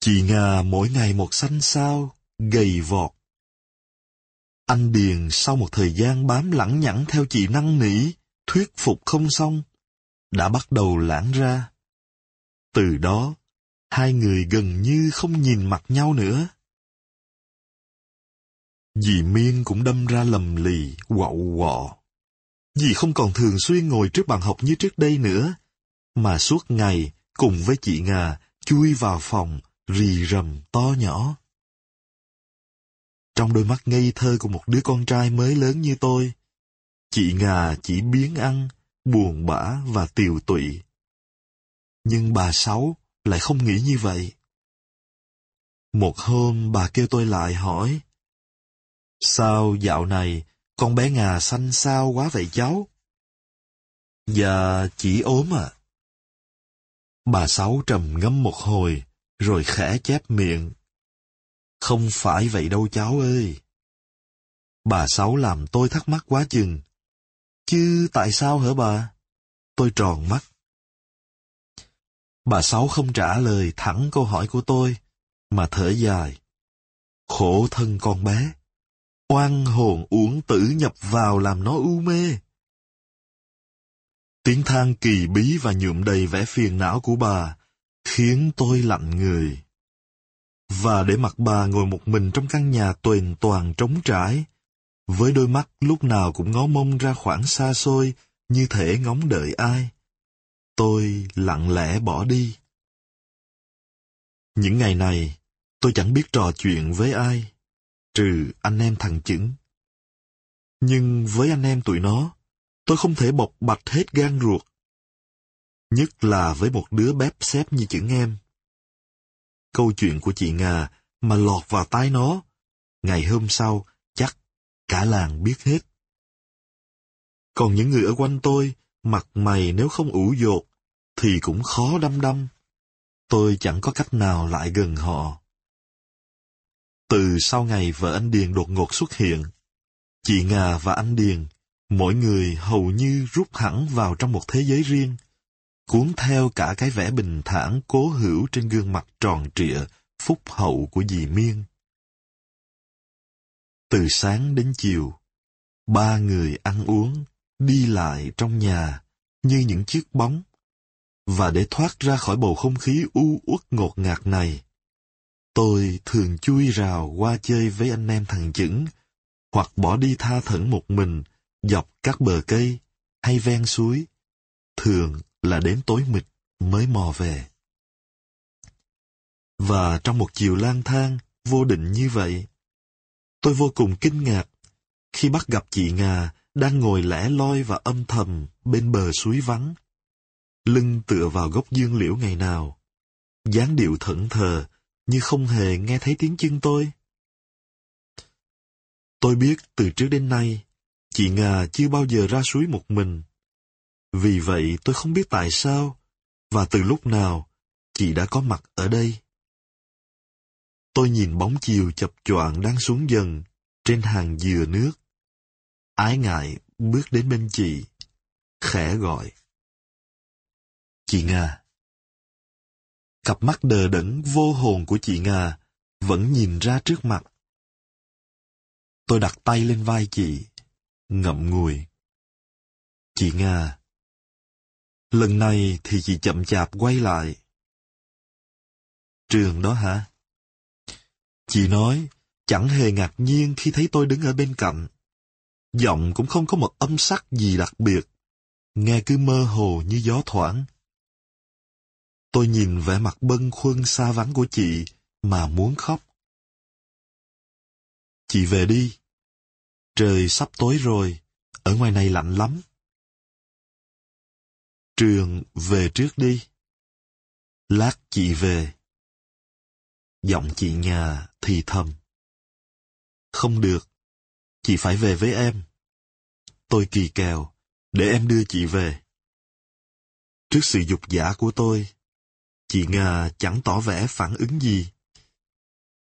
Chị Nga mỗi ngày một xanh xao, gầy vọt. Anh Điền sau một thời gian bám lẳng nhẳng theo chị năn nỉ, thuyết phục không xong, đã bắt đầu lãng ra. Từ đó, hai người gần như không nhìn mặt nhau nữa. Dì Miên cũng đâm ra lầm lì, quậu quọ. Dì không còn thường xuyên ngồi trước bàn học như trước đây nữa, mà suốt ngày cùng với chị nga chui vào phòng, rì rầm to nhỏ. Trong đôi mắt ngây thơ của một đứa con trai mới lớn như tôi, chị Ngà chỉ biến ăn, buồn bã và tiều tụy. Nhưng bà Sáu lại không nghĩ như vậy. Một hôm bà kêu tôi lại hỏi, Sao dạo này con bé Ngà xanh xao quá vậy cháu? Dạ, chỉ ốm à. Bà Sáu trầm ngâm một hồi, rồi khẽ chép miệng. Không phải vậy đâu cháu ơi. Bà Sáu làm tôi thắc mắc quá chừng. Chứ tại sao hả bà? Tôi tròn mắt. Bà Sáu không trả lời thẳng câu hỏi của tôi, mà thở dài. Khổ thân con bé. Oan hồn uổng tử nhập vào làm nó u mê. Tiếng than kỳ bí và nhuộm đầy vẻ phiền não của bà khiến tôi lạnh người. Và để mặt bà ngồi một mình trong căn nhà tuền toàn trống trải, với đôi mắt lúc nào cũng ngó mông ra khoảng xa xôi như thể ngóng đợi ai. Tôi lặng lẽ bỏ đi. Những ngày này, tôi chẳng biết trò chuyện với ai, trừ anh em thằng chững. Nhưng với anh em tụi nó, tôi không thể bộc bạch hết gan ruột. Nhất là với một đứa bép xếp như chữ em. Câu chuyện của chị Ngà mà lọt vào tai nó, ngày hôm sau chắc cả làng biết hết. Còn những người ở quanh tôi, mặt mày nếu không ủ dột, thì cũng khó đăm đăm. Tôi chẳng có cách nào lại gần họ. Từ sau ngày vợ anh Điền đột ngột xuất hiện, chị Ngà và anh Điền, mỗi người hầu như rút hẳn vào trong một thế giới riêng, cuốn theo cả cái vẻ bình thản cố hữu trên gương mặt tròn trịa, phúc hậu của dì Miên. Từ sáng đến chiều, ba người ăn uống, đi lại trong nhà như những chiếc bóng. Và để thoát ra khỏi bầu không khí u uất ngột ngạt này, tôi thường chui rào qua chơi với anh em thằng chững, hoặc bỏ đi tha thẩn một mình dọc các bờ cây hay ven suối, thường là đến tối mịt mới mò về. Và trong một chiều lang thang, vô định như vậy, tôi vô cùng kinh ngạc khi bắt gặp chị Ngà đang ngồi lẻ loi và âm thầm bên bờ suối vắng. Lưng tựa vào gốc dương liễu ngày nào, dáng điệu thẫn thờ như không hề nghe thấy tiếng chân tôi. Tôi biết từ trước đến nay, chị Ngà chưa bao giờ ra suối một mình. Vì vậy tôi không biết tại sao, và từ lúc nào, chị đã có mặt ở đây. Tôi nhìn bóng chiều chập choạng đang xuống dần trên hàng dừa nước. Ái ngại bước đến bên chị, khẽ gọi. Chị Nga. Cặp mắt đờ đẫn vô hồn của chị Nga vẫn nhìn ra trước mặt. Tôi đặt tay lên vai chị, ngậm ngùi. Chị Nga. Lần này thì chị chậm chạp quay lại. Trường đó hả? Chị nói, chẳng hề ngạc nhiên khi thấy tôi đứng ở bên cạnh. Giọng cũng không có một âm sắc gì đặc biệt, nghe cứ mơ hồ như gió thoảng. Tôi nhìn vẻ mặt bâng khuâng xa vắng của chị mà muốn khóc. Chị về đi. Trời sắp tối rồi, ở ngoài này lạnh lắm. Trường về trước đi. Lát chị về. Giọng chị nhà thì thầm. Không được, chị phải về với em. Tôi kỳ kèo, để em đưa chị về. Trước sự dục giả của tôi, chị Nga chẳng tỏ vẻ phản ứng gì.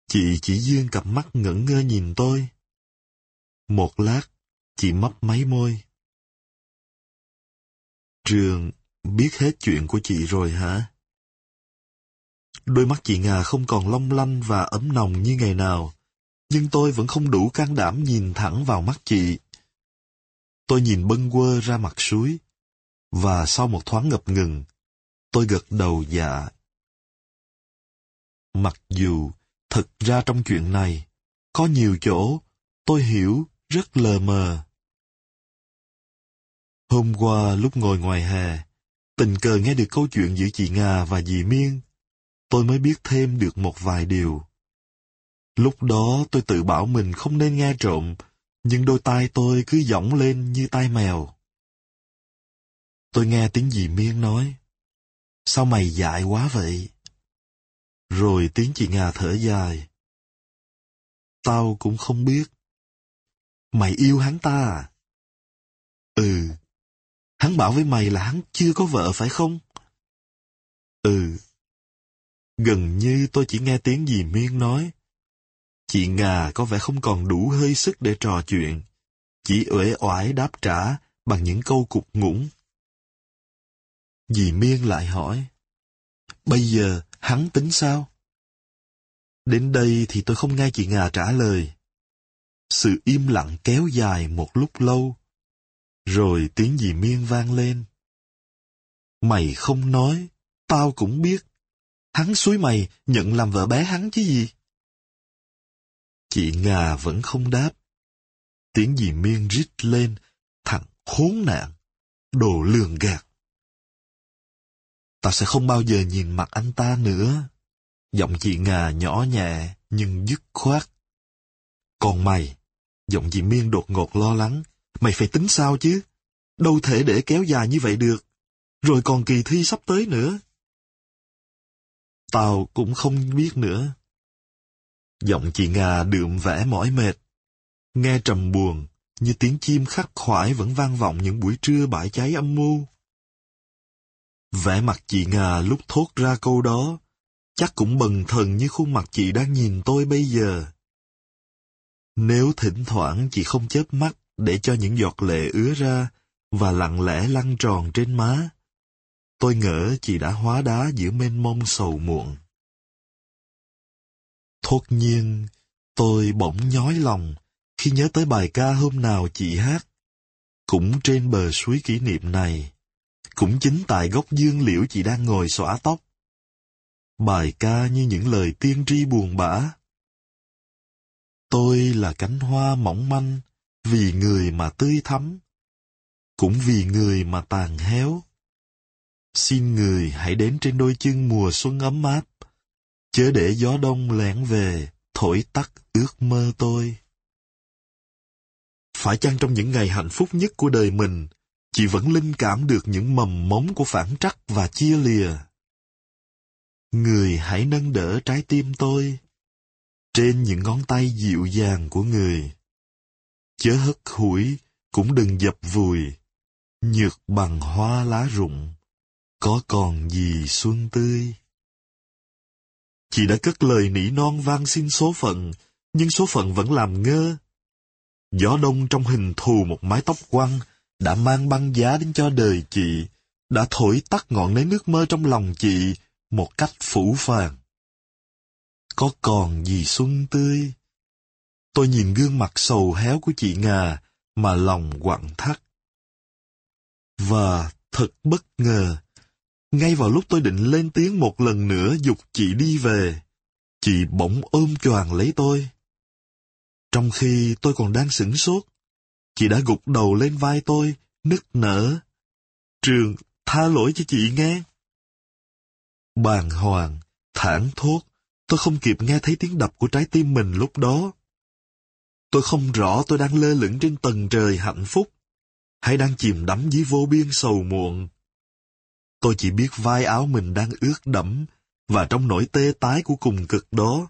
Chị chỉ dương cặp mắt ngẩn ngơ nhìn tôi. Một lát, chị mấp máy môi. Trường biết hết chuyện của chị rồi hả? Đôi mắt chị nga không còn long lanh và ấm nồng như ngày nào, nhưng tôi vẫn không đủ can đảm nhìn thẳng vào mắt chị. Tôi nhìn bâng quơ ra mặt suối, và sau một thoáng ngập ngừng, tôi gật đầu dạ. Mặc dù, thực ra trong chuyện này, có nhiều chỗ tôi hiểu rất lờ mờ. Hôm qua lúc ngồi ngoài hè, tình cờ nghe được câu chuyện giữa chị Nga và dì Miên, tôi mới biết thêm được một vài điều. Lúc đó tôi tự bảo mình không nên nghe trộm, nhưng đôi tai tôi cứ giỏng lên như tai mèo. Tôi nghe tiếng dì Miên nói, sao mày dại quá vậy? Rồi tiếng chị Nga thở dài. Tao cũng không biết. Mày yêu hắn ta à? Ừ. Hắn bảo với mày là hắn chưa có vợ phải không? Ừ. Gần như tôi chỉ nghe tiếng dì Miên nói. Chị Ngà có vẻ không còn đủ hơi sức để trò chuyện. Chỉ uể oải đáp trả bằng những câu cục ngủng. Dì Miên lại hỏi. Bây giờ hắn tính sao? Đến đây thì tôi không nghe chị Ngà trả lời. Sự im lặng kéo dài một lúc lâu. Rồi tiếng dì Miên vang lên. Mày không nói, tao cũng biết. Hắn suối mày nhận làm vợ bé hắn chứ gì. Chị Ngà vẫn không đáp. Tiếng dì Miên rít lên, thằng khốn nạn, đồ lường gạt. Tao sẽ không bao giờ nhìn mặt anh ta nữa. Giọng chị Ngà nhỏ nhẹ nhưng dứt khoát. Còn mày, giọng chị Miên đột ngột lo lắng, mày phải tính sao chứ? Đâu thể để kéo dài như vậy được. Rồi còn kỳ thi sắp tới nữa. Tao cũng không biết nữa. Giọng chị nga đượm vẻ mỏi mệt. Nghe trầm buồn, như tiếng chim khắc khoải vẫn vang vọng những buổi trưa bãi cháy âm mưu. Vẻ mặt chị nga lúc thốt ra câu đó, chắc cũng bần thần như khuôn mặt chị đang nhìn tôi bây giờ. Nếu thỉnh thoảng chị không chớp mắt để cho những giọt lệ ứa ra và lặng lẽ lăn tròn trên má, tôi ngỡ chị đã hóa đá giữa mênh mông sầu muộn. Thốt nhiên, tôi bỗng nhói lòng khi nhớ tới bài ca hôm nào chị hát. Cũng trên bờ suối kỷ niệm này, cũng chính tại gốc dương liễu chị đang ngồi xõa tóc. Bài ca như những lời tiên tri buồn bã. Tôi là cánh hoa mỏng manh, vì người mà tươi thắm, cũng vì người mà tàn héo. Xin người hãy đến trên đôi chân mùa xuân ấm áp, chớ để gió đông lẻn về, thổi tắt ước mơ tôi. Phải chăng trong những ngày hạnh phúc nhất của đời mình, chị vẫn linh cảm được những mầm mống của phản trắc và chia lìa? Người hãy nâng đỡ trái tim tôi, trên những ngón tay dịu dàng của người. Chớ hất hủi, cũng đừng dập vùi, nhược bằng hoa lá rụng, có còn gì xuân tươi. Chị đã cất lời nỉ non vang xin số phận, nhưng số phận vẫn làm ngơ. Gió đông trong hình thù một mái tóc quăng đã mang băng giá đến cho đời chị, đã thổi tắt ngọn nến nước mơ trong lòng chị một cách phủ phàng. Có còn gì xuân tươi? Tôi nhìn gương mặt sầu héo của chị Ngà mà lòng quặn thắt. Và thật bất ngờ, ngay vào lúc tôi định lên tiếng một lần nữa dục chị đi về, chị bỗng ôm choàng lấy tôi. Trong khi tôi còn đang sửng sốt, chị đã gục đầu lên vai tôi, nức nở. Trường, tha lỗi cho chị nghe. Bàng hoàng, thản thốt, tôi không kịp nghe thấy tiếng đập của trái tim mình lúc đó. Tôi không rõ tôi đang lơ lửng trên tầng trời hạnh phúc, hay đang chìm đắm dưới vô biên sầu muộn. Tôi chỉ biết vai áo mình đang ướt đẫm, và trong nỗi tê tái của cùng cực đó,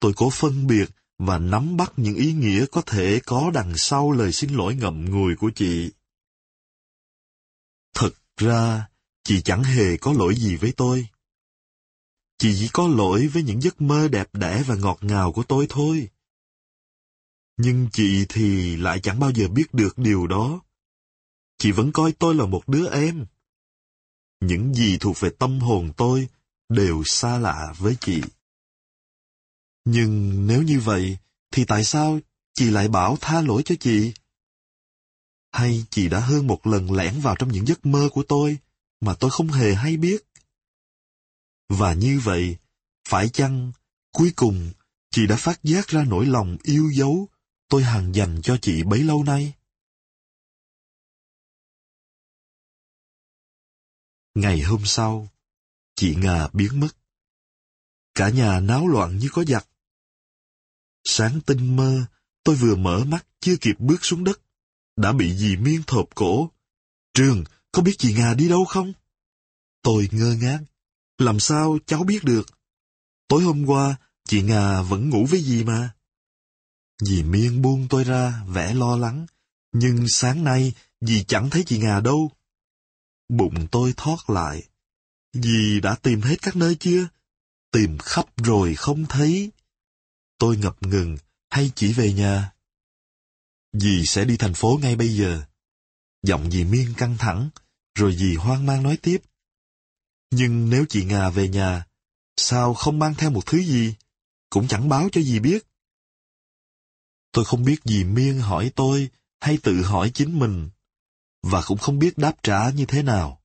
tôi cố phân biệt và nắm bắt những ý nghĩa có thể có đằng sau lời xin lỗi ngậm ngùi của chị. Thật ra, chị chẳng hề có lỗi gì với tôi. Chị chỉ có lỗi với những giấc mơ đẹp đẽ và ngọt ngào của tôi thôi. Nhưng chị thì lại chẳng bao giờ biết được điều đó. Chị vẫn coi tôi là một đứa em. Những gì thuộc về tâm hồn tôi, đều xa lạ với chị. Nhưng nếu như vậy, thì tại sao chị lại bảo tha lỗi cho chị? Hay chị đã hơn một lần lẻn vào trong những giấc mơ của tôi mà tôi không hề hay biết? Và như vậy, phải chăng cuối cùng chị đã phát giác ra nỗi lòng yêu dấu tôi hằng dành cho chị bấy lâu nay? Ngày hôm sau, chị Ngà biến mất. Cả nhà náo loạn như có giặc. Sáng tinh mơ, tôi vừa mở mắt chưa kịp bước xuống đất, đã bị dì Miên thộp cổ. Trường, có biết chị Ngà đi đâu không? Tôi ngơ ngác. Làm sao cháu biết được? Tối hôm qua, chị Ngà vẫn ngủ với dì mà. Dì Miên buông tôi ra, vẻ lo lắng. Nhưng sáng nay, dì chẳng thấy chị Ngà đâu. Bụng tôi thoát lại. Dì đã tìm hết các nơi chưa? Tìm khắp rồi không thấy. Tôi ngập ngừng, hay chỉ về nhà? Dì sẽ đi thành phố ngay bây giờ. Giọng dì Miên căng thẳng, rồi dì hoang mang nói tiếp. Nhưng nếu chị Ngà về nhà, sao không mang theo một thứ gì? Cũng chẳng báo cho dì biết. Tôi không biết gì Miên hỏi tôi hay tự hỏi chính mình, và cũng không biết đáp trả như thế nào.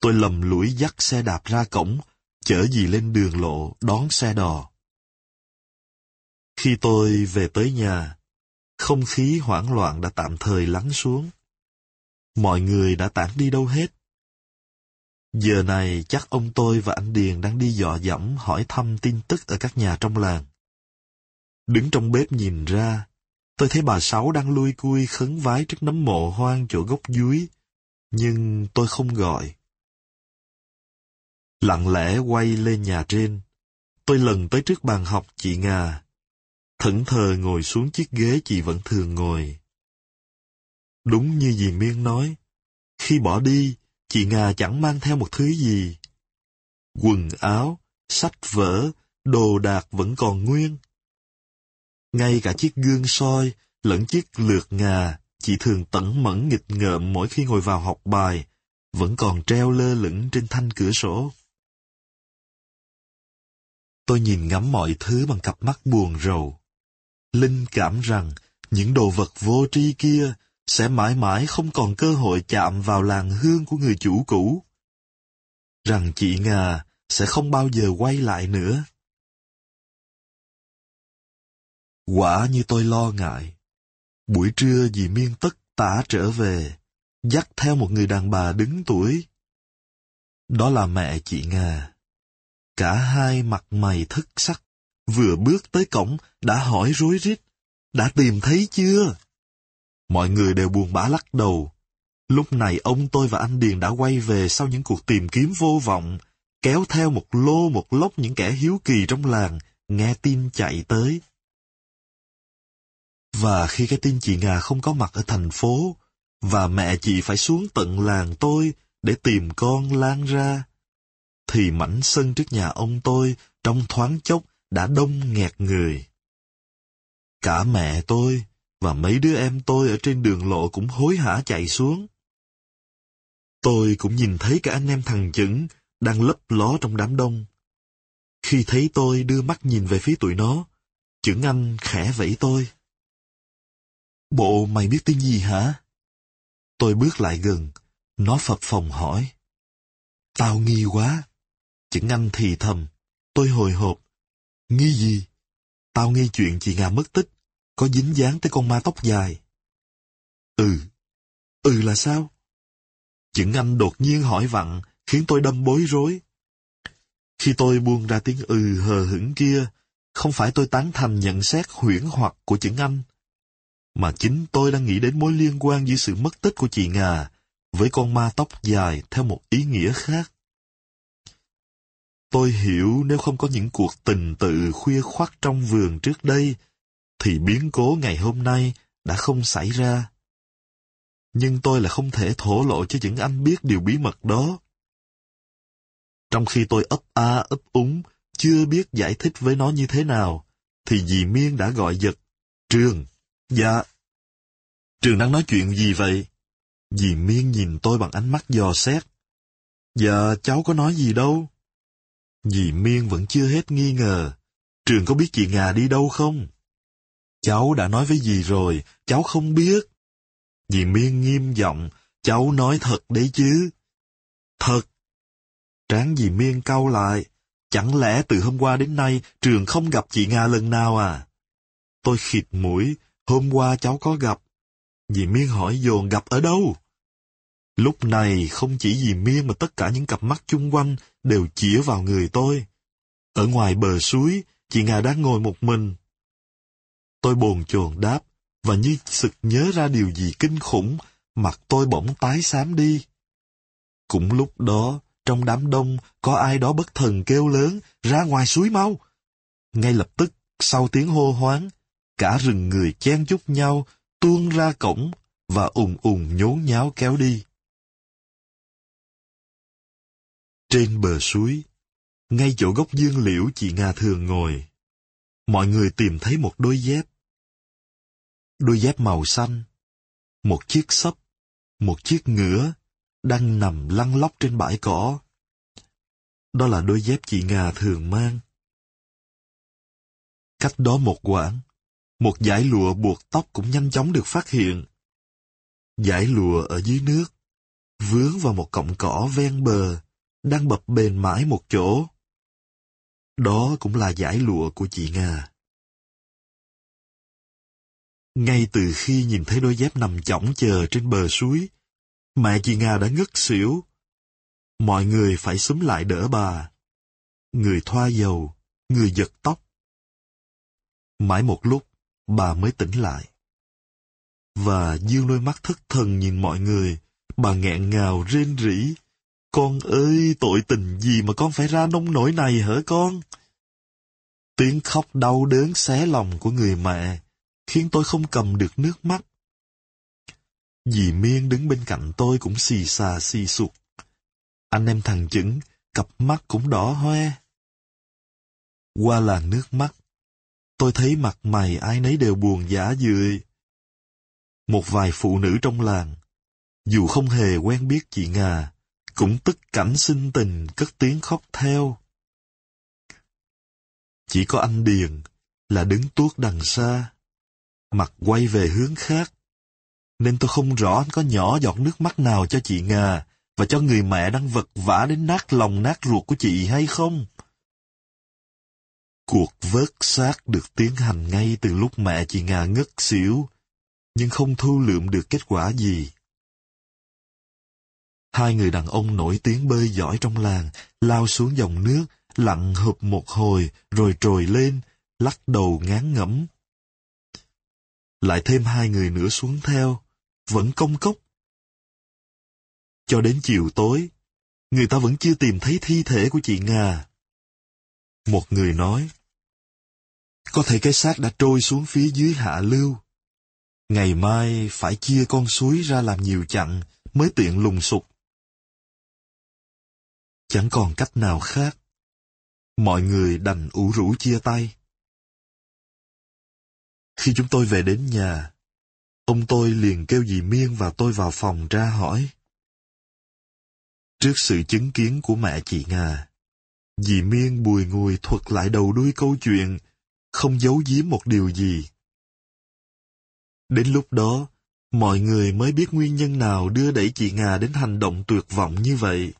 Tôi lầm lũi dắt xe đạp ra cổng, chở dì lên đường lộ đón xe đò. Khi tôi về tới nhà, không khí hoảng loạn đã tạm thời lắng xuống. Mọi người đã tản đi đâu hết. Giờ này chắc ông tôi và anh Điền đang đi dò dẫm hỏi thăm tin tức ở các nhà trong làng. Đứng trong bếp nhìn ra, tôi thấy bà Sáu đang lui cui khấn vái trước nấm mộ hoang chỗ gốc dưới, nhưng tôi không gọi. Lặng lẽ quay lên nhà trên, tôi lần tới trước bàn học chị Ngà, thẫn thờ ngồi xuống chiếc ghế chị vẫn thường ngồi. Đúng như dì Miên nói, khi bỏ đi, chị Ngà chẳng mang theo một thứ gì. Quần áo, sách vở, đồ đạc vẫn còn nguyên. Ngay cả chiếc gương soi, lẫn chiếc lược ngà, chị thường tẩn mẫn nghịch ngợm mỗi khi ngồi vào học bài, vẫn còn treo lơ lửng trên thanh cửa sổ. Tôi nhìn ngắm mọi thứ bằng cặp mắt buồn rầu. Linh cảm rằng những đồ vật vô tri kia sẽ mãi mãi không còn cơ hội chạm vào làng hương của người chủ cũ. Rằng chị Ngà sẽ không bao giờ quay lại nữa. Quả như tôi lo ngại. Buổi trưa dì Miên tất tả trở về, dắt theo một người đàn bà đứng tuổi. Đó là mẹ chị nga Cả hai mặt mày thất sắc, vừa bước tới cổng đã hỏi rối rít, đã tìm thấy chưa? Mọi người đều buồn bã lắc đầu. Lúc này ông tôi và anh Điền đã quay về sau những cuộc tìm kiếm vô vọng, kéo theo một lô một lốc những kẻ hiếu kỳ trong làng, nghe tin chạy tới. Và khi cái tin chị Ngà không có mặt ở thành phố, và mẹ chị phải xuống tận làng tôi để tìm con lan ra, thì mảnh sân trước nhà ông tôi trong thoáng chốc đã đông nghẹt người. Cả mẹ tôi và mấy đứa em tôi ở trên đường lộ cũng hối hả chạy xuống. Tôi cũng nhìn thấy cả anh em thằng chững đang lấp ló trong đám đông. Khi thấy tôi đưa mắt nhìn về phía tụi nó, chững anh khẽ vẫy tôi. Bộ mày biết tiếng gì hả? Tôi bước lại gần, nó phập phòng hỏi. Tao nghi quá. Chững anh thì thầm, tôi hồi hộp. Nghi gì? Tao nghi chuyện chị Nga mất tích, có dính dáng tới con ma tóc dài. Ừ. Ừ là sao? Chững anh đột nhiên hỏi vặn, khiến tôi đâm bối rối. Khi tôi buông ra tiếng ừ hờ hững kia, không phải tôi tán thành nhận xét huyễn hoặc của chữ anh, mà chính tôi đang nghĩ đến mối liên quan giữa sự mất tích của chị Ngà với con ma tóc dài theo một ý nghĩa khác. Tôi hiểu nếu không có những cuộc tình tự khuya khoắt trong vườn trước đây, thì biến cố ngày hôm nay đã không xảy ra. Nhưng tôi là không thể thổ lộ cho những anh biết điều bí mật đó. Trong khi tôi ấp a ấp úng, chưa biết giải thích với nó như thế nào, thì dì Miên đã gọi giật. Trường, Dạ. Trường đang nói chuyện gì vậy? Dì Miên nhìn tôi bằng ánh mắt dò xét. Dạ, cháu có nói gì đâu. Dì Miên vẫn chưa hết nghi ngờ. Trường có biết chị Ngà đi đâu không? Cháu đã nói với dì rồi, cháu không biết. Dì Miên nghiêm giọng, cháu nói thật đấy chứ. Thật. Tráng dì Miên cau lại, chẳng lẽ từ hôm qua đến nay trường không gặp chị Nga lần nào à? Tôi khịt mũi, hôm qua cháu có gặp. Dì Miên hỏi dồn gặp ở đâu? Lúc này không chỉ dì Miên mà tất cả những cặp mắt chung quanh đều chĩa vào người tôi. Ở ngoài bờ suối, chị Nga đang ngồi một mình. Tôi bồn chồn đáp, và như sực nhớ ra điều gì kinh khủng, mặt tôi bỗng tái xám đi. Cũng lúc đó, trong đám đông, có ai đó bất thần kêu lớn, ra ngoài suối mau. Ngay lập tức, sau tiếng hô hoáng, cả rừng người chen chúc nhau, tuôn ra cổng và ùng ùng nhốn nháo kéo đi. Trên bờ suối, ngay chỗ gốc dương liễu chị Nga thường ngồi, mọi người tìm thấy một đôi dép. Đôi dép màu xanh, một chiếc sấp, một chiếc ngựa, đang nằm lăn lóc trên bãi cỏ. Đó là đôi dép chị Nga thường mang. Cách đó một quãng, một dải lụa buộc tóc cũng nhanh chóng được phát hiện. Dải lụa ở dưới nước, vướng vào một cọng cỏ ven bờ, đang bập bền mãi một chỗ. Đó cũng là giải lụa của chị Nga. Ngay từ khi nhìn thấy đôi dép nằm chỏng chờ trên bờ suối, mẹ chị Nga đã ngất xỉu. Mọi người phải xúm lại đỡ bà. Người thoa dầu, người giật tóc. Mãi một lúc, bà mới tỉnh lại. Và dương đôi mắt thất thần nhìn mọi người, bà nghẹn ngào rên rỉ. Con ơi, tội tình gì mà con phải ra nông nổi này hả con? Tiếng khóc đau đớn xé lòng của người mẹ, khiến tôi không cầm được nước mắt. Dì Miên đứng bên cạnh tôi cũng xì xà xì sụt. Anh em thằng chững, cặp mắt cũng đỏ hoe. Qua làn nước mắt, tôi thấy mặt mày ai nấy đều buồn giả dười. Một vài phụ nữ trong làng, dù không hề quen biết chị Ngà, cũng tức cảnh sinh tình cất tiếng khóc theo. Chỉ có anh Điền là đứng tuốt đằng xa, mặt quay về hướng khác. Nên tôi không rõ anh có nhỏ giọt nước mắt nào cho chị Ngà và cho người mẹ đang vật vã đến nát lòng nát ruột của chị hay không? Cuộc vớt xác được tiến hành ngay từ lúc mẹ chị nga ngất xỉu, nhưng không thu lượm được kết quả gì. Hai người đàn ông nổi tiếng bơi giỏi trong làng, lao xuống dòng nước, lặn hụp một hồi, rồi trồi lên, lắc đầu ngán ngẩm. Lại thêm hai người nữa xuống theo, vẫn công cốc. Cho đến chiều tối, người ta vẫn chưa tìm thấy thi thể của chị nga. Một người nói, có thể cái xác đã trôi xuống phía dưới hạ lưu. Ngày mai phải chia con suối ra làm nhiều chặng mới tiện lùng sục. Chẳng còn cách nào khác. Mọi người đành ủ rũ chia tay. Khi chúng tôi về đến nhà, ông tôi liền kêu dì Miên và tôi vào phòng ra hỏi. Trước sự chứng kiến của mẹ chị Ngà, dì Miên bùi ngùi thuật lại đầu đuôi câu chuyện, không giấu giếm một điều gì. Đến lúc đó, mọi người mới biết nguyên nhân nào đưa đẩy chị nga đến hành động tuyệt vọng như vậy.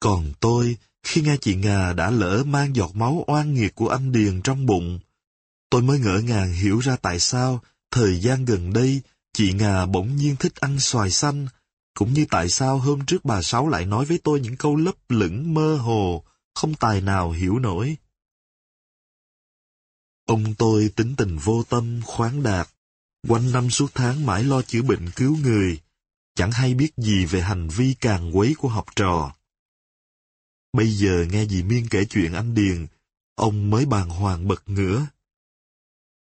Còn tôi, khi nghe chị nga đã lỡ mang giọt máu oan nghiệt của anh Điền trong bụng, tôi mới ngỡ ngàng hiểu ra tại sao thời gian gần đây chị nga bỗng nhiên thích ăn xoài xanh, cũng như tại sao hôm trước bà Sáu lại nói với tôi những câu lấp lửng mơ hồ, không tài nào hiểu nổi. Ông tôi tính tình vô tâm, khoáng đạt, quanh năm suốt tháng mãi lo chữa bệnh cứu người, chẳng hay biết gì về hành vi càng quấy của học trò. Bây giờ nghe dì Miên kể chuyện anh Điền, ông mới bàng hoàng bật ngửa.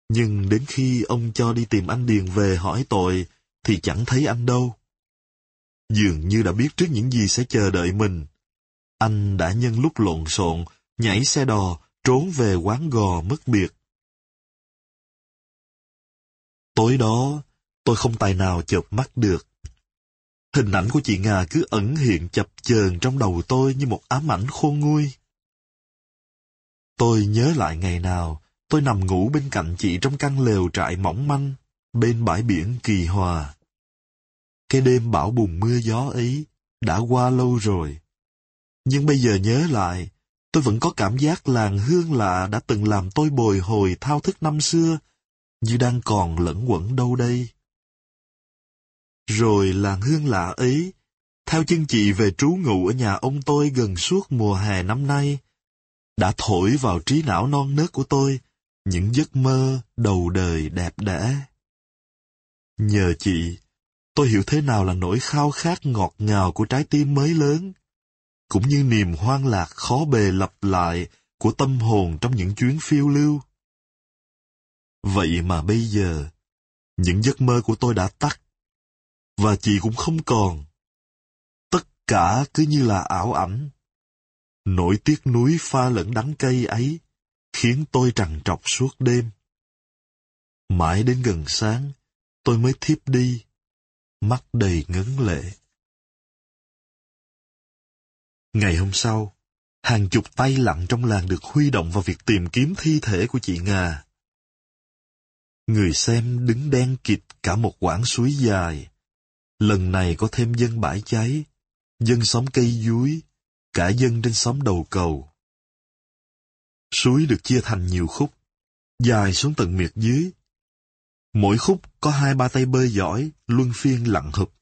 Nhưng đến khi ông cho đi tìm anh Điền về hỏi tội, thì chẳng thấy anh đâu. Dường như đã biết trước những gì sẽ chờ đợi mình. Anh đã nhân lúc lộn xộn, nhảy xe đò, trốn về quán gò mất biệt. Tối đó, tôi không tài nào chợp mắt được. Hình ảnh của chị nga cứ ẩn hiện chập chờn trong đầu tôi như một ám ảnh khôn nguôi. Tôi nhớ lại ngày nào, tôi nằm ngủ bên cạnh chị trong căn lều trại mỏng manh, bên bãi biển kỳ hòa. Cái đêm bão bùng mưa gió ấy đã qua lâu rồi. Nhưng bây giờ nhớ lại, tôi vẫn có cảm giác làng hương lạ đã từng làm tôi bồi hồi thao thức năm xưa, như đang còn lẫn quẩn đâu đây. Rồi làng hương lạ ấy, theo chân chị về trú ngụ ở nhà ông tôi gần suốt mùa hè năm nay, đã thổi vào trí não non nớt của tôi những giấc mơ đầu đời đẹp đẽ. Nhờ chị, tôi hiểu thế nào là nỗi khao khát ngọt ngào của trái tim mới lớn, cũng như niềm hoang lạc khó bề lặp lại của tâm hồn trong những chuyến phiêu lưu. Vậy mà bây giờ, những giấc mơ của tôi đã tắt, và chị cũng không còn. Tất cả cứ như là ảo ảnh. Nỗi tiếc núi pha lẫn đắng cây ấy khiến tôi trằn trọc suốt đêm. Mãi đến gần sáng, tôi mới thiếp đi, mắt đầy ngấn lệ. Ngày hôm sau, hàng chục tay lặng trong làng được huy động vào việc tìm kiếm thi thể của chị nga Người xem đứng đen kịt cả một quãng suối dài. Lần này có thêm dân bãi cháy, dân xóm cây dúi, cả dân trên xóm đầu cầu. Suối được chia thành nhiều khúc, dài xuống tận miệt dưới. Mỗi khúc có hai ba tay bơi giỏi, luân phiên lặn hụp.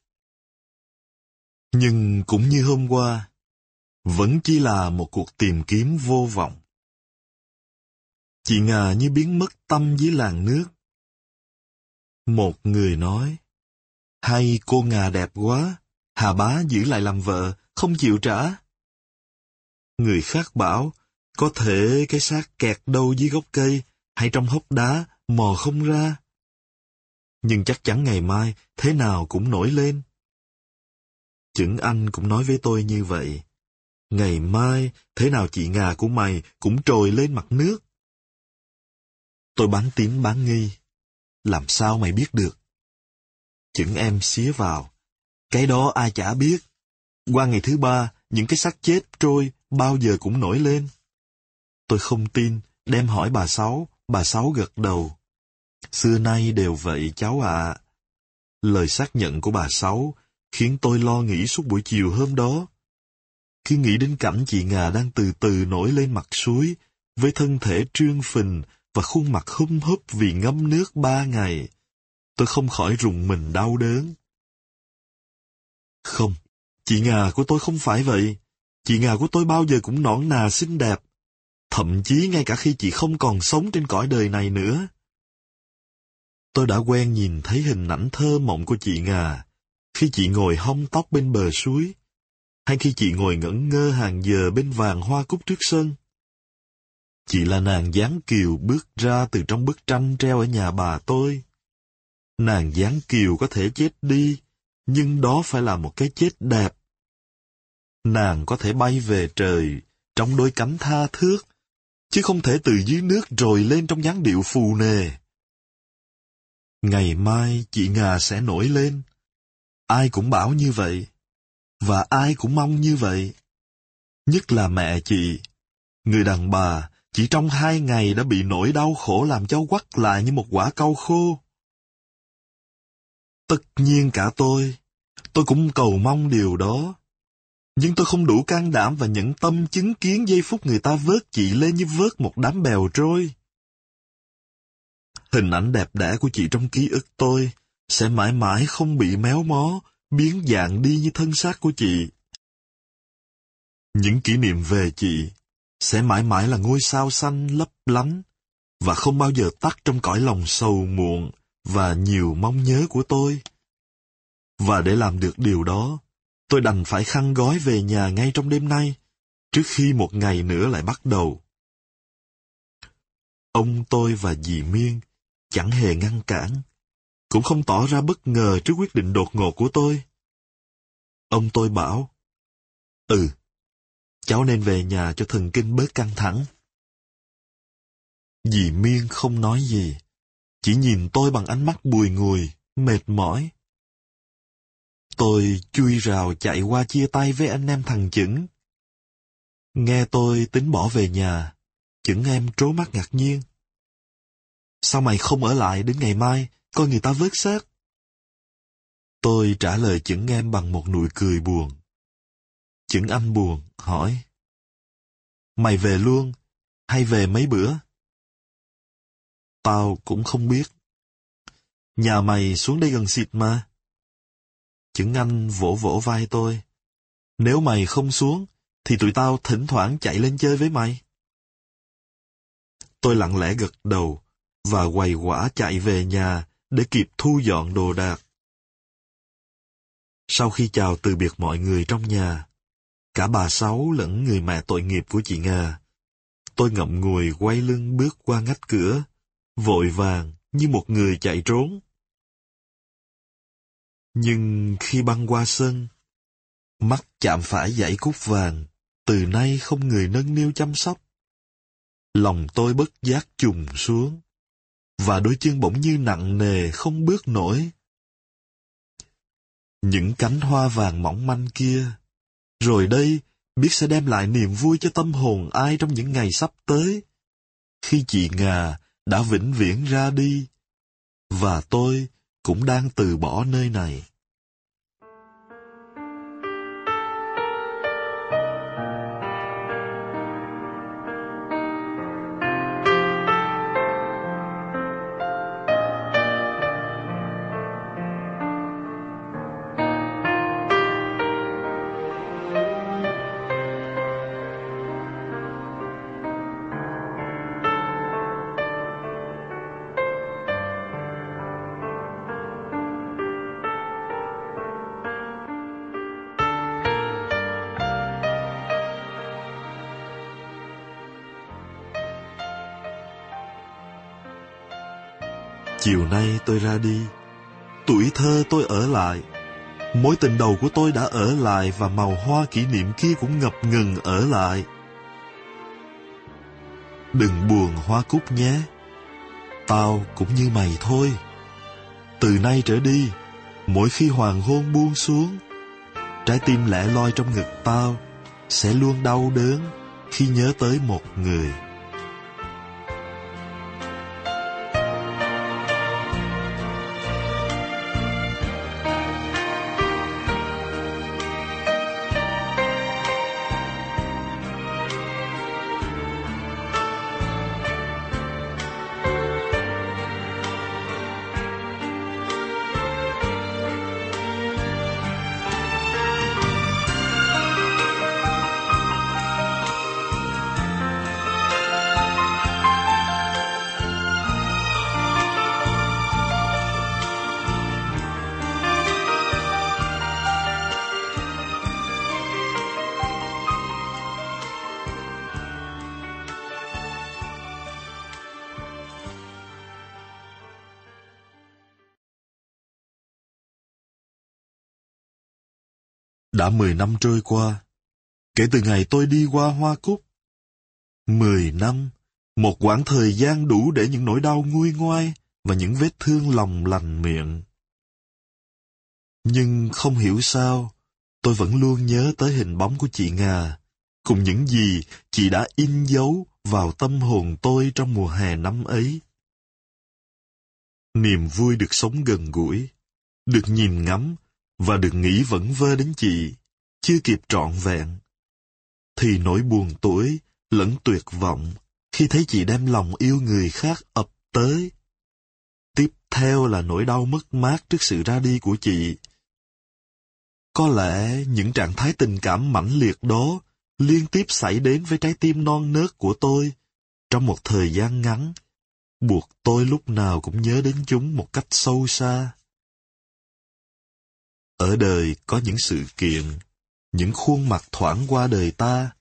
Nhưng cũng như hôm qua, vẫn chỉ là một cuộc tìm kiếm vô vọng. Chị Ngà như biến mất tâm dưới làng nước. Một người nói, hay cô Ngà đẹp quá, Hà Bá giữ lại làm vợ, không chịu trả. Người khác bảo, có thể cái xác kẹt đâu dưới gốc cây, hay trong hốc đá, mò không ra. Nhưng chắc chắn ngày mai, thế nào cũng nổi lên. Chững anh cũng nói với tôi như vậy. Ngày mai, thế nào chị Ngà của mày cũng trồi lên mặt nước. Tôi bán tín bán nghi. Làm sao mày biết được? Chừng em xía vào. Cái đó ai chả biết. Qua ngày thứ ba, những cái xác chết trôi bao giờ cũng nổi lên. Tôi không tin, đem hỏi bà Sáu, bà Sáu gật đầu. Xưa nay đều vậy cháu ạ. À. Lời xác nhận của bà Sáu khiến tôi lo nghĩ suốt buổi chiều hôm đó. Khi nghĩ đến cảnh chị Ngà đang từ từ nổi lên mặt suối, với thân thể trương phình và khuôn mặt húm húp vì ngâm nước ba ngày, tôi không khỏi rùng mình đau đớn. Không, chị Ngà của tôi không phải vậy. Chị Ngà của tôi bao giờ cũng nõn nà xinh đẹp. Thậm chí ngay cả khi chị không còn sống trên cõi đời này nữa. Tôi đã quen nhìn thấy hình ảnh thơ mộng của chị Ngà, khi chị ngồi hong tóc bên bờ suối, hay khi chị ngồi ngẩn ngơ hàng giờ bên vàng hoa cúc trước sân chỉ là nàng gián kiều bước ra từ trong bức tranh treo ở nhà bà tôi. Nàng gián kiều có thể chết đi, nhưng đó phải là một cái chết đẹp. Nàng có thể bay về trời trong đôi cánh tha thước, chứ không thể từ dưới nước rồi lên trong dáng điệu phù nề. Ngày mai chị Ngà sẽ nổi lên. Ai cũng bảo như vậy. Và ai cũng mong như vậy. Nhất là mẹ chị. Người đàn bà chỉ trong hai ngày đã bị nỗi đau khổ làm cháu quắt lại như một quả cau khô. Tất nhiên cả tôi, tôi cũng cầu mong điều đó. Nhưng tôi không đủ can đảm và nhẫn tâm chứng kiến giây phút người ta vớt chị lên như vớt một đám bèo trôi. Hình ảnh đẹp đẽ của chị trong ký ức tôi sẽ mãi mãi không bị méo mó, biến dạng đi như thân xác của chị. Những kỷ niệm về chị sẽ mãi mãi là ngôi sao xanh lấp lánh và không bao giờ tắt trong cõi lòng sầu muộn và nhiều mong nhớ của tôi. Và để làm được điều đó, tôi đành phải khăn gói về nhà ngay trong đêm nay, trước khi một ngày nữa lại bắt đầu. Ông tôi và dì Miên chẳng hề ngăn cản, cũng không tỏ ra bất ngờ trước quyết định đột ngột của tôi. Ông tôi bảo, Ừ, cháu nên về nhà cho thần kinh bớt căng thẳng. Dì Miên không nói gì, chỉ nhìn tôi bằng ánh mắt bùi ngùi, mệt mỏi. Tôi chui rào chạy qua chia tay với anh em thằng Chững. Nghe tôi tính bỏ về nhà, Chững em trố mắt ngạc nhiên. Sao mày không ở lại đến ngày mai, coi người ta vớt xác? Tôi trả lời Chững em bằng một nụ cười buồn. Chững anh buồn, hỏi. Mày về luôn, hay về mấy bữa? Tao cũng không biết. Nhà mày xuống đây gần xịt mà. Chững anh vỗ vỗ vai tôi. Nếu mày không xuống, thì tụi tao thỉnh thoảng chạy lên chơi với mày. Tôi lặng lẽ gật đầu và quầy quả chạy về nhà để kịp thu dọn đồ đạc. Sau khi chào từ biệt mọi người trong nhà, cả bà Sáu lẫn người mẹ tội nghiệp của chị Nga, tôi ngậm ngùi quay lưng bước qua ngách cửa, vội vàng như một người chạy trốn. Nhưng khi băng qua sân, mắt chạm phải dãy cúc vàng, từ nay không người nâng niu chăm sóc. Lòng tôi bất giác trùng xuống, và đôi chân bỗng như nặng nề không bước nổi. Những cánh hoa vàng mỏng manh kia, rồi đây biết sẽ đem lại niềm vui cho tâm hồn ai trong những ngày sắp tới. Khi chị Ngà đã vĩnh viễn ra đi, và tôi cũng đang từ bỏ nơi này. Chiều nay tôi ra đi. Tuổi thơ tôi ở lại. Mối tình đầu của tôi đã ở lại và màu hoa kỷ niệm kia cũng ngập ngừng ở lại. Đừng buồn hoa cúc nhé. Tao cũng như mày thôi. Từ nay trở đi, mỗi khi hoàng hôn buông xuống, trái tim lẻ loi trong ngực tao sẽ luôn đau đớn khi nhớ tới một người. Đã mười năm trôi qua, kể từ ngày tôi đi qua Hoa Cúc. Mười năm, một quãng thời gian đủ để những nỗi đau nguôi ngoai và những vết thương lòng lành miệng. Nhưng không hiểu sao, tôi vẫn luôn nhớ tới hình bóng của chị nga cùng những gì chị đã in dấu vào tâm hồn tôi trong mùa hè năm ấy. Niềm vui được sống gần gũi, được nhìn ngắm và được nghĩ vẫn vơ đến chị, chưa kịp trọn vẹn. Thì nỗi buồn tuổi lẫn tuyệt vọng khi thấy chị đem lòng yêu người khác ập tới. Tiếp theo là nỗi đau mất mát trước sự ra đi của chị. Có lẽ những trạng thái tình cảm mãnh liệt đó liên tiếp xảy đến với trái tim non nớt của tôi trong một thời gian ngắn, buộc tôi lúc nào cũng nhớ đến chúng một cách sâu xa. Ở đời có những sự kiện, những khuôn mặt thoảng qua đời ta,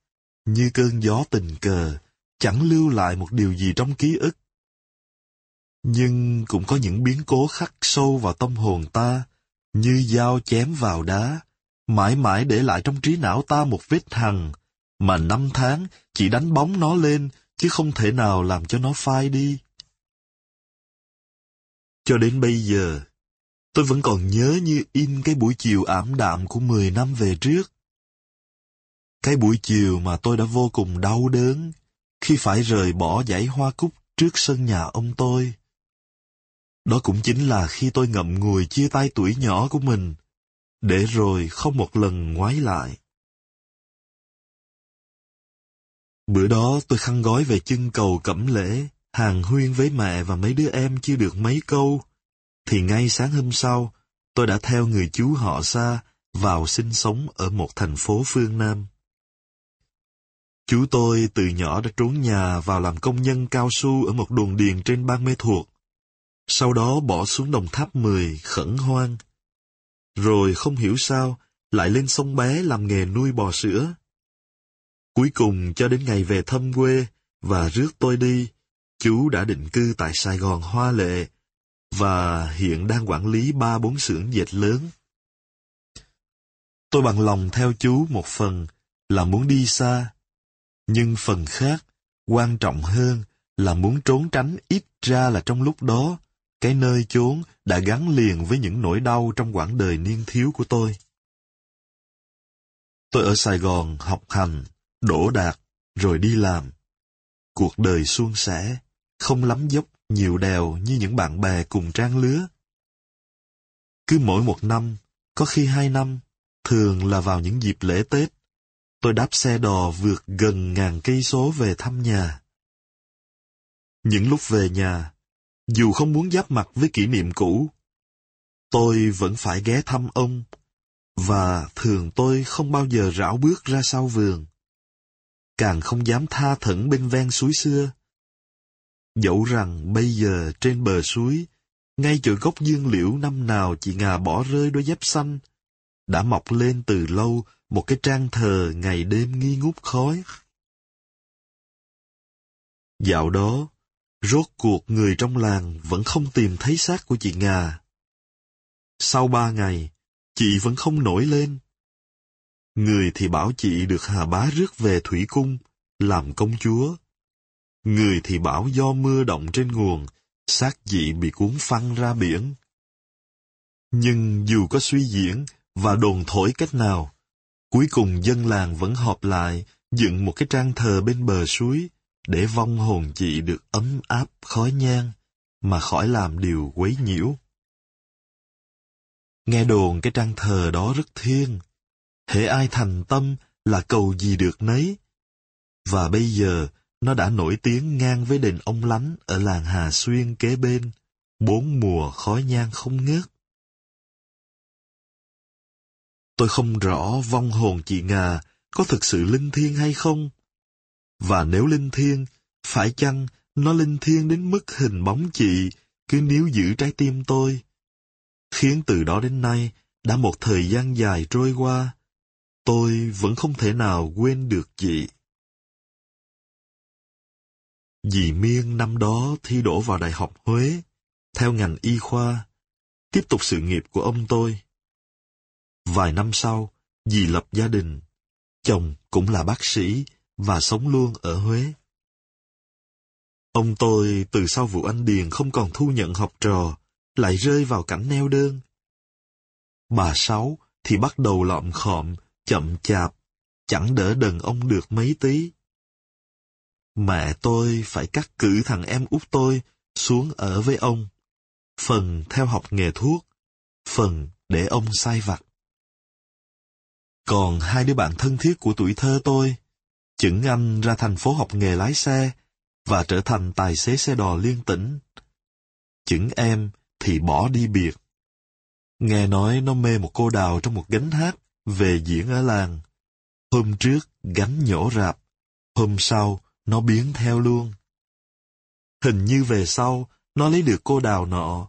như cơn gió tình cờ, chẳng lưu lại một điều gì trong ký ức. Nhưng cũng có những biến cố khắc sâu vào tâm hồn ta, như dao chém vào đá, mãi mãi để lại trong trí não ta một vết hằn, mà năm tháng chỉ đánh bóng nó lên, chứ không thể nào làm cho nó phai đi. Cho đến bây giờ, Tôi vẫn còn nhớ như in cái buổi chiều ảm đạm của 10 năm về trước. Cái buổi chiều mà tôi đã vô cùng đau đớn khi phải rời bỏ dãy hoa cúc trước sân nhà ông tôi. Đó cũng chính là khi tôi ngậm ngùi chia tay tuổi nhỏ của mình, để rồi không một lần ngoái lại. Bữa đó tôi khăn gói về chân cầu cẩm lễ, hàng huyên với mẹ và mấy đứa em chưa được mấy câu, thì ngay sáng hôm sau, tôi đã theo người chú họ xa vào sinh sống ở một thành phố phương Nam. Chú tôi từ nhỏ đã trốn nhà vào làm công nhân cao su ở một đồn điền trên bang Mê Thuộc. Sau đó bỏ xuống đồng tháp 10 khẩn hoang. Rồi không hiểu sao, lại lên sông Bé làm nghề nuôi bò sữa. Cuối cùng cho đến ngày về thăm quê và rước tôi đi, chú đã định cư tại Sài Gòn Hoa Lệ và hiện đang quản lý ba bốn xưởng dệt lớn. Tôi bằng lòng theo chú một phần là muốn đi xa, nhưng phần khác, quan trọng hơn là muốn trốn tránh ít ra là trong lúc đó, cái nơi chốn đã gắn liền với những nỗi đau trong quãng đời niên thiếu của tôi. Tôi ở Sài Gòn học hành, đổ đạt, rồi đi làm. Cuộc đời suôn sẻ, không lắm dốc, nhiều đèo như những bạn bè cùng trang lứa. Cứ mỗi một năm, có khi hai năm, thường là vào những dịp lễ Tết, tôi đáp xe đò vượt gần ngàn cây số về thăm nhà. Những lúc về nhà, dù không muốn giáp mặt với kỷ niệm cũ, tôi vẫn phải ghé thăm ông, và thường tôi không bao giờ rảo bước ra sau vườn. Càng không dám tha thẩn bên ven suối xưa. Dẫu rằng bây giờ trên bờ suối, ngay chỗ gốc dương liễu năm nào chị Ngà bỏ rơi đôi dép xanh, đã mọc lên từ lâu một cái trang thờ ngày đêm nghi ngút khói. Dạo đó, rốt cuộc người trong làng vẫn không tìm thấy xác của chị Ngà. Sau ba ngày, chị vẫn không nổi lên. Người thì bảo chị được Hà Bá rước về Thủy Cung, làm công chúa. Người thì bảo do mưa động trên nguồn, xác dị bị cuốn phăng ra biển. Nhưng dù có suy diễn và đồn thổi cách nào, cuối cùng dân làng vẫn họp lại, dựng một cái trang thờ bên bờ suối, để vong hồn chị được ấm áp khói nhang, mà khỏi làm điều quấy nhiễu. Nghe đồn cái trang thờ đó rất thiêng, hễ ai thành tâm là cầu gì được nấy. Và bây giờ, nó đã nổi tiếng ngang với đền ông lánh ở làng Hà Xuyên kế bên, bốn mùa khói nhang không ngớt. Tôi không rõ vong hồn chị Ngà có thực sự linh thiêng hay không. Và nếu linh thiêng, phải chăng nó linh thiêng đến mức hình bóng chị cứ níu giữ trái tim tôi? Khiến từ đó đến nay, đã một thời gian dài trôi qua, tôi vẫn không thể nào quên được chị. Dì Miên năm đó thi đổ vào Đại học Huế, theo ngành y khoa, tiếp tục sự nghiệp của ông tôi. Vài năm sau, dì lập gia đình, chồng cũng là bác sĩ và sống luôn ở Huế. Ông tôi từ sau vụ anh Điền không còn thu nhận học trò, lại rơi vào cảnh neo đơn. Bà Sáu thì bắt đầu lọm khọm, chậm chạp, chẳng đỡ đần ông được mấy tí. Mẹ tôi phải cắt cử thằng em út tôi xuống ở với ông, phần theo học nghề thuốc, phần để ông sai vặt. Còn hai đứa bạn thân thiết của tuổi thơ tôi, chững anh ra thành phố học nghề lái xe và trở thành tài xế xe đò liên tỉnh. Chững em thì bỏ đi biệt. Nghe nói nó mê một cô đào trong một gánh hát về diễn ở làng. Hôm trước gánh nhổ rạp, hôm sau nó biến theo luôn. Hình như về sau, nó lấy được cô đào nọ,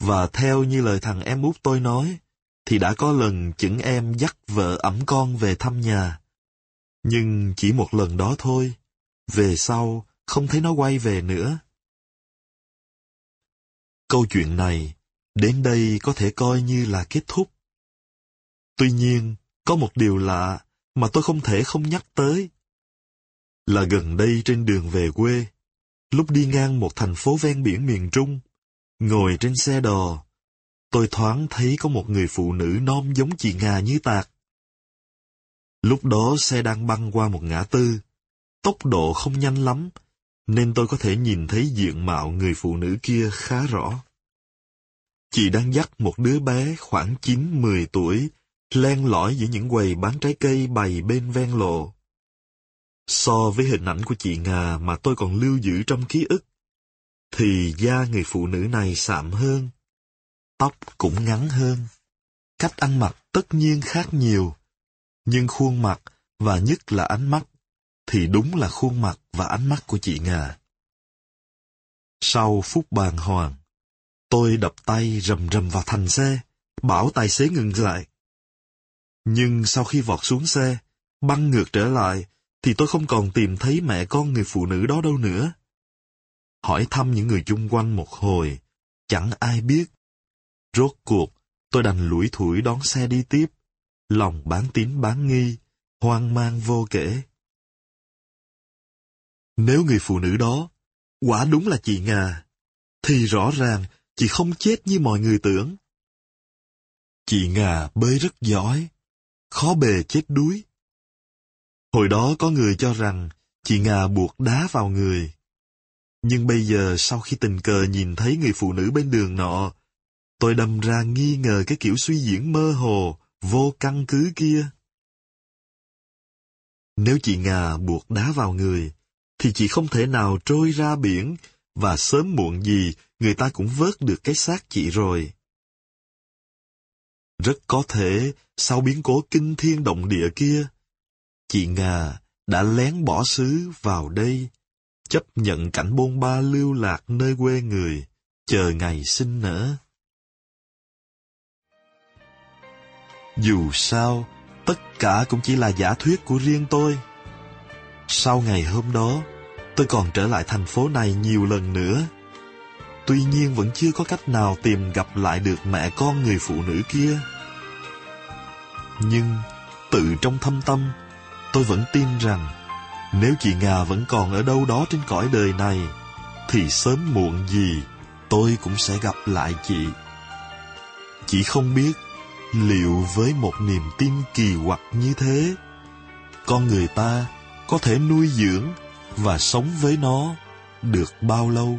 và theo như lời thằng em út tôi nói, thì đã có lần chững em dắt vợ ẩm con về thăm nhà. Nhưng chỉ một lần đó thôi, về sau không thấy nó quay về nữa. Câu chuyện này, đến đây có thể coi như là kết thúc. Tuy nhiên, có một điều lạ mà tôi không thể không nhắc tới. Là gần đây trên đường về quê, lúc đi ngang một thành phố ven biển miền Trung, ngồi trên xe đò, tôi thoáng thấy có một người phụ nữ non giống chị Nga như tạc. Lúc đó xe đang băng qua một ngã tư, tốc độ không nhanh lắm, nên tôi có thể nhìn thấy diện mạo người phụ nữ kia khá rõ. Chị đang dắt một đứa bé khoảng 9-10 tuổi, len lỏi giữa những quầy bán trái cây bày bên ven lộ. So với hình ảnh của chị nga mà tôi còn lưu giữ trong ký ức, thì da người phụ nữ này sạm hơn, tóc cũng ngắn hơn. Cách ăn mặc tất nhiên khác nhiều, nhưng khuôn mặt và nhất là ánh mắt thì đúng là khuôn mặt và ánh mắt của chị nga Sau phút bàn hoàng, tôi đập tay rầm rầm vào thành xe, bảo tài xế ngừng lại. Nhưng sau khi vọt xuống xe, băng ngược trở lại, thì tôi không còn tìm thấy mẹ con người phụ nữ đó đâu nữa. Hỏi thăm những người chung quanh một hồi, chẳng ai biết. Rốt cuộc, tôi đành lủi thủi đón xe đi tiếp, lòng bán tín bán nghi, hoang mang vô kể. Nếu người phụ nữ đó, quả đúng là chị Ngà, thì rõ ràng chị không chết như mọi người tưởng. Chị Ngà bơi rất giỏi, khó bề chết đuối. Hồi đó có người cho rằng chị nga buộc đá vào người. Nhưng bây giờ sau khi tình cờ nhìn thấy người phụ nữ bên đường nọ, tôi đâm ra nghi ngờ cái kiểu suy diễn mơ hồ, vô căn cứ kia. Nếu chị nga buộc đá vào người, thì chị không thể nào trôi ra biển, và sớm muộn gì người ta cũng vớt được cái xác chị rồi. Rất có thể, sau biến cố kinh thiên động địa kia, chị nga đã lén bỏ xứ vào đây, chấp nhận cảnh bôn ba lưu lạc nơi quê người, chờ ngày sinh nở. Dù sao, tất cả cũng chỉ là giả thuyết của riêng tôi. Sau ngày hôm đó, tôi còn trở lại thành phố này nhiều lần nữa. Tuy nhiên vẫn chưa có cách nào tìm gặp lại được mẹ con người phụ nữ kia. Nhưng, tự trong thâm tâm, tôi vẫn tin rằng nếu chị nga vẫn còn ở đâu đó trên cõi đời này, thì sớm muộn gì tôi cũng sẽ gặp lại chị. Chỉ không biết liệu với một niềm tin kỳ quặc như thế, con người ta có thể nuôi dưỡng và sống với nó được bao lâu?